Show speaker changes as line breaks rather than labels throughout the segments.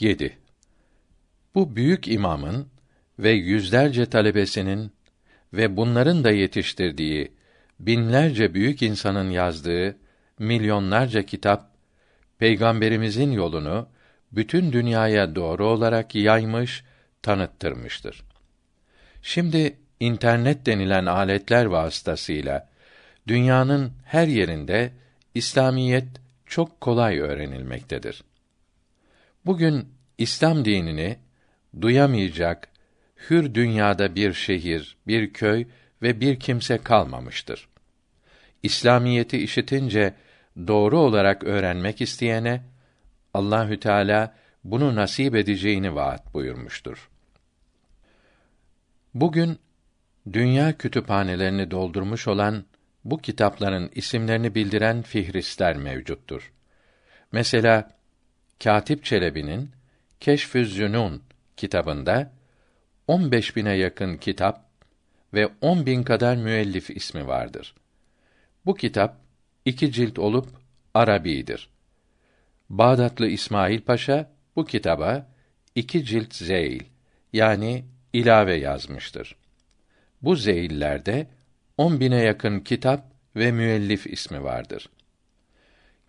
7. Bu büyük imamın ve yüzlerce talebesinin ve bunların da yetiştirdiği binlerce büyük insanın yazdığı milyonlarca kitap peygamberimizin yolunu bütün dünyaya doğru olarak yaymış, tanıttırmıştır. Şimdi internet denilen aletler vasıtasıyla dünyanın her yerinde İslamiyet çok kolay öğrenilmektedir. Bugün İslam dinini duyamayacak hür dünyada bir şehir, bir köy ve bir kimse kalmamıştır. İslamiyeti işitince doğru olarak öğrenmek isteyene Allahü Teala bunu nasip edeceğini vaat buyurmuştur. Bugün dünya kütüphanelerini doldurmuş olan bu kitapların isimlerini bildiren fihristler mevcuttur. Mesela Katip Çelebi'nin Keşfüz Zünun kitabında 15 bine yakın kitap ve 10 bin kadar müellif ismi vardır. Bu kitap iki cilt olup Arabidir. Bağdatlı İsmail Paşa bu kitaba iki cilt zeyl yani ilave yazmıştır. Bu zeyillerde on bine yakın kitap ve müellif ismi vardır.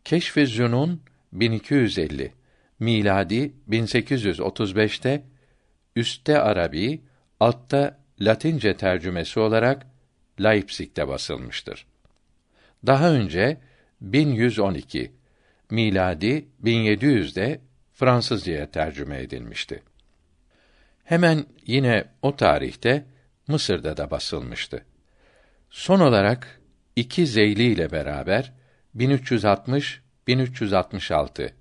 Keşf-i Zünun 1250 miladi 1835'te üstte Arabi, altta Latince tercümesi olarak Leipzig'te basılmıştır. Daha önce 1112 miladi 1700'de Fransızcaya tercüme edilmişti. Hemen yine o tarihte Mısır'da da basılmıştı. Son olarak iki Zeyli ile beraber 1360 1366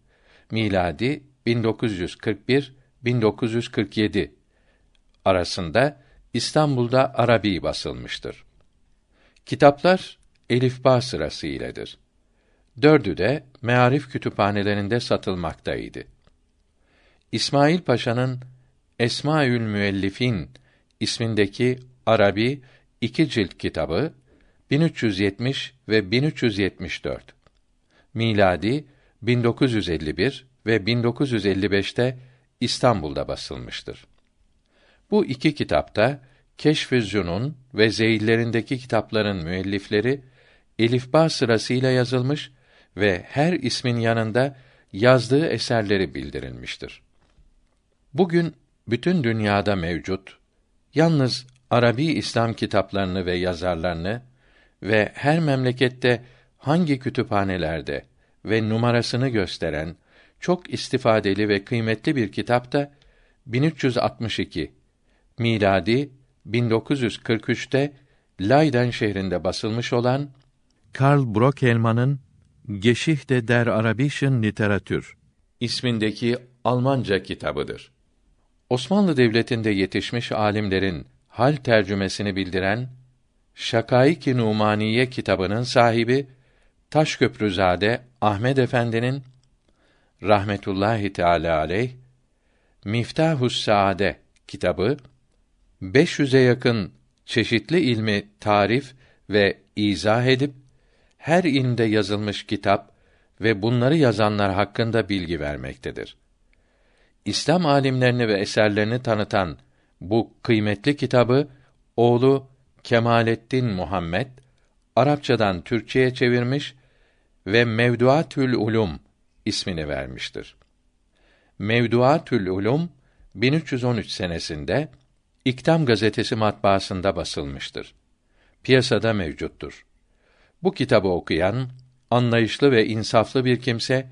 miladi 1941 1947 arasında İstanbul'da Arabi basılmıştır. Kitaplar elifba sırası iledir. Dördü de mearif kütüphanelerinde satılmaktaydı. İsmail Paşa'nın Esmaül Müellifin ismindeki Arabi iki cilt kitabı 1370 ve 1374 miladi 1951 ve 1955'te İstanbul'da basılmıştır. Bu iki kitapta Keşf-ı ve Zeyillerindeki kitapların müellifleri elifba sırasıyla yazılmış ve her ismin yanında yazdığı eserleri bildirilmiştir. Bugün bütün dünyada mevcut yalnız Arabi İslam kitaplarını ve yazarlarını ve her memlekette hangi kütüphanelerde ve numarasını gösteren çok istifadeli ve kıymetli bir kitap da 1362 miladi 1943'te Leiden şehrinde basılmış olan Karl Brockelmann'ın Geschichte der Arabischen Literatur ismindeki Almanca kitabıdır. Osmanlı Devleti'nde yetişmiş alimlerin hal tercümesini bildiren Şakaik-i Numaniye kitabının sahibi Taşköprüzade Ahmed Efendi'nin rahmetullahi teala aleyh Miftahus Saade kitabı 500'e yakın çeşitli ilmi tarif ve izah edip her ilmde yazılmış kitap ve bunları yazanlar hakkında bilgi vermektedir. İslam alimlerini ve eserlerini tanıtan bu kıymetli kitabı oğlu Kemalettin Muhammed Arapçadan Türkçeye çevirmiş ve Mevduatül Ulum ismini vermiştir. Mevduatül Ulum 1313 senesinde İktam gazetesi matbaasında basılmıştır. Piyasada mevcuttur. Bu kitabı okuyan anlayışlı ve insaflı bir kimse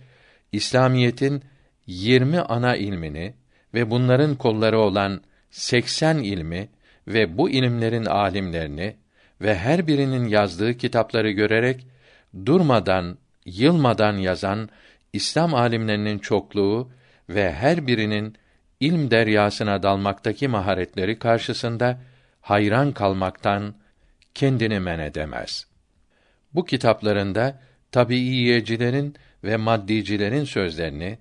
İslamiyetin 20 ana ilmini ve bunların kolları olan 80 ilmi ve bu ilimlerin alimlerini ve her birinin yazdığı kitapları görerek durmadan, yılmadan yazan İslam alimlerinin çokluğu ve her birinin ilm deryasına dalmaktaki maharetleri karşısında hayran kalmaktan kendini men edemez. Bu kitaplarında tabiiyecilerin ve maddicilerin sözlerini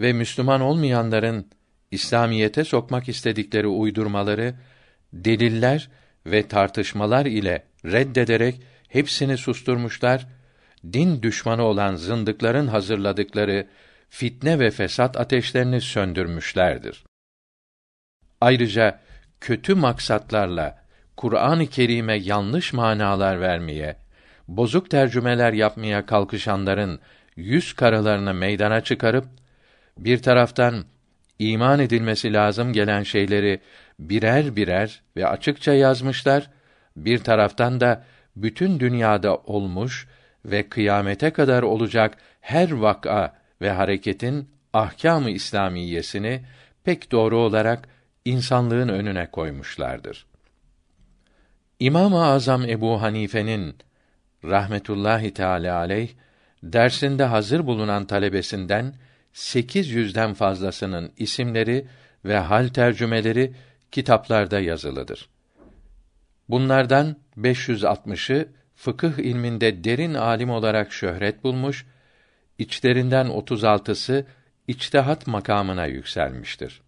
ve Müslüman olmayanların İslamiyete sokmak istedikleri uydurmaları deliller ve tartışmalar ile reddederek hepsini susturmuşlar. Din düşmanı olan zındıkların hazırladıkları fitne ve fesat ateşlerini söndürmüşlerdir. Ayrıca kötü maksatlarla Kur'an-ı Kerim'e yanlış manalar vermeye, bozuk tercümeler yapmaya kalkışanların yüz karalarını meydana çıkarıp bir taraftan iman edilmesi lazım gelen şeyleri birer birer ve açıkça yazmışlar, bir taraftan da bütün dünyada olmuş ve kıyamete kadar olacak her vaka ve hareketin ahkâm-ı İslamiyesini pek doğru olarak insanlığın önüne koymuşlardır. İmam-ı Azam Ebu Hanife'nin rahmetullahi teala aleyh dersinde hazır bulunan talebesinden 800'den fazlasının isimleri ve hal tercümeleri kitaplarda yazılıdır. Bunlardan 560'ı fıkıh ilminde derin alim olarak şöhret bulmuş, içlerinden 36'sı içtihat makamına yükselmiştir.